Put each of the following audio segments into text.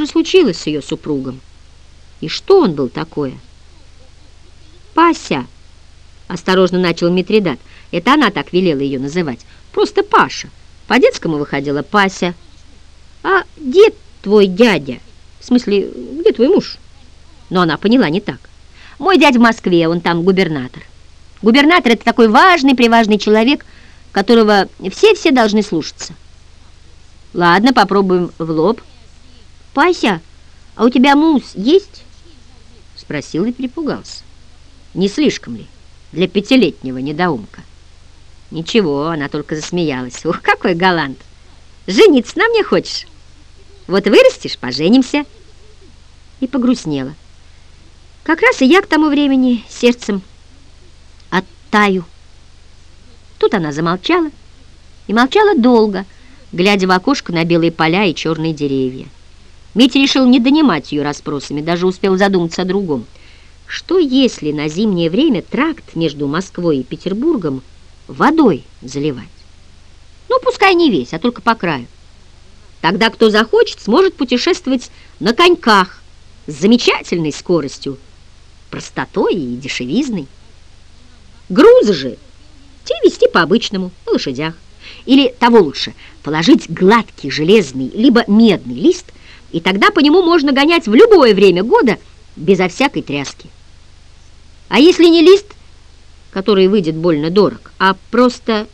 же случилось с ее супругом? И что он был такое? Пася, осторожно начал Митридат. Это она так велела ее называть. Просто Паша. По-детскому выходила Пася. А дед твой дядя? В смысле, где твой муж? Но она поняла не так. Мой дядя в Москве, он там губернатор. Губернатор — это такой важный-приважный человек, которого все-все должны слушаться. Ладно, попробуем в лоб. Пася, а у тебя мус есть? Спросил и перепугался. Не слишком ли для пятилетнего недоумка? Ничего, она только засмеялась. Ух, какой галант! Жениться на мне хочешь? Вот вырастешь, поженимся. И погрустнела. Как раз и я к тому времени сердцем оттаю. Тут она замолчала, и молчала долго, глядя в окошко на белые поля и черные деревья. Митя решил не донимать ее расспросами, даже успел задуматься о другом. Что если на зимнее время тракт между Москвой и Петербургом водой заливать? Ну, пускай не весь, а только по краю. Тогда кто захочет, сможет путешествовать на коньках с замечательной скоростью, простотой и дешевизной. Грузы же те вести по-обычному, на лошадях. Или, того лучше, положить гладкий железный, либо медный лист, и тогда по нему можно гонять в любое время года безо всякой тряски. А если не лист, который выйдет больно дорог, а просто...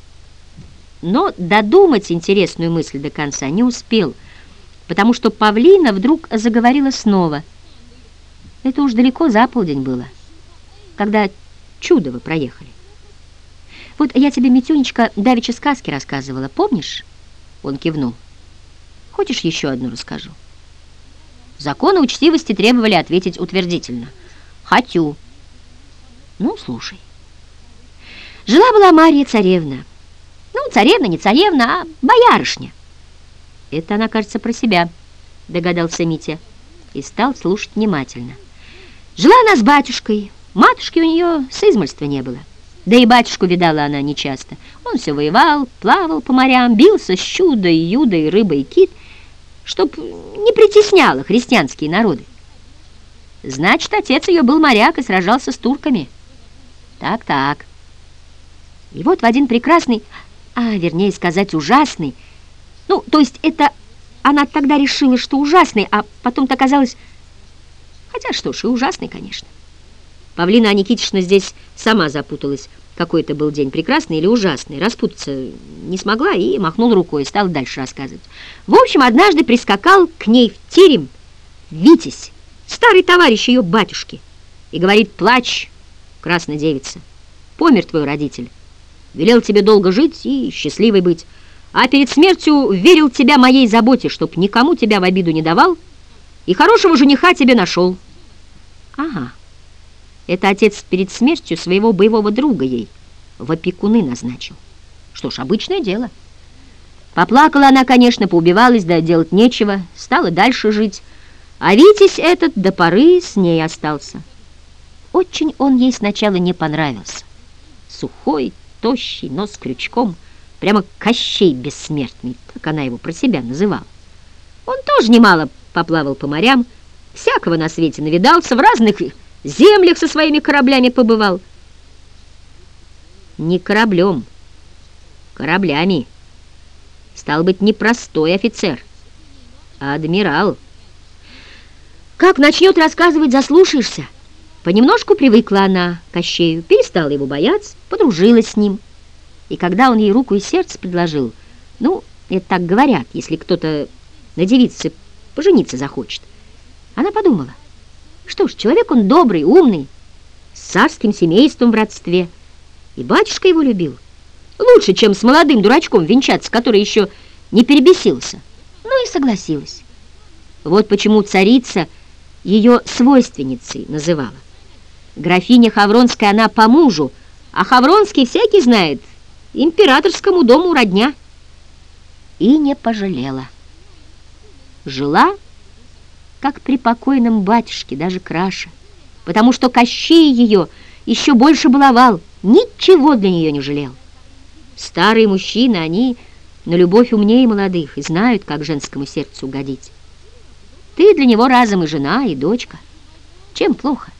Но додумать интересную мысль до конца не успел, потому что Павлина вдруг заговорила снова. Это уж далеко за полдень было, когда Чудово проехали. Вот я тебе, Митюнечка, давеча сказки рассказывала, помнишь? Он кивнул. Хочешь, еще одну расскажу? Законы учтивости требовали ответить утвердительно. Хочу. Ну, слушай. Жила-была Мария царевна. Ну, царевна, не царевна, а боярышня. Это она, кажется, про себя, догадался Митя. И стал слушать внимательно. Жила она с батюшкой. Матушки у нее с измольства не было. Да и батюшку видала она нечасто. Он все воевал, плавал по морям, бился с чудо юдой, рыбой и кит, чтоб не притесняло христианские народы. Значит, отец ее был моряк и сражался с турками. Так-так. И вот в один прекрасный, а вернее сказать ужасный, ну, то есть это она тогда решила, что ужасный, а потом-то оказалось, хотя что ж, и ужасный, конечно. Павлина Никитична здесь сама запуталась. Какой это был день, прекрасный или ужасный. Распутаться не смогла и махнул рукой, стал дальше рассказывать. В общем, однажды прискакал к ней в терем Витязь, старый товарищ ее батюшки, и говорит, плачь, красная девица, помер твой родитель, велел тебе долго жить и счастливой быть, а перед смертью верил тебя моей заботе, чтоб никому тебя в обиду не давал, и хорошего жениха тебе нашел. Ага. Это отец перед смертью своего боевого друга ей в опекуны назначил. Что ж, обычное дело. Поплакала она, конечно, поубивалась, да делать нечего, стала дальше жить. А Витязь этот до поры с ней остался. Очень он ей сначала не понравился. Сухой, тощий, нос с крючком, прямо Кощей бессмертный, как она его про себя называла. Он тоже немало поплавал по морям, всякого на свете навидался, в разных землях со своими кораблями побывал. Не кораблем, кораблями. Стал быть, не простой офицер, а адмирал. Как начнет рассказывать, заслушаешься. Понемножку привыкла она к Кощею, перестала его бояться, подружилась с ним. И когда он ей руку и сердце предложил, ну, это так говорят, если кто-то на девице пожениться захочет, она подумала — что ж, человек он добрый, умный, с царским семейством в родстве. И батюшка его любил. Лучше, чем с молодым дурачком венчаться, который еще не перебесился. Ну и согласилась. Вот почему царица ее свойственницей называла. Графиня Хавронская она по мужу, а Хавронский всякий знает, императорскому дому родня. И не пожалела. Жила как при покойном батюшке, даже краше, потому что Кощей ее еще больше баловал, ничего для нее не жалел. Старые мужчины, они на любовь умнее молодых и знают, как женскому сердцу угодить. Ты для него разом и жена, и дочка. Чем плохо?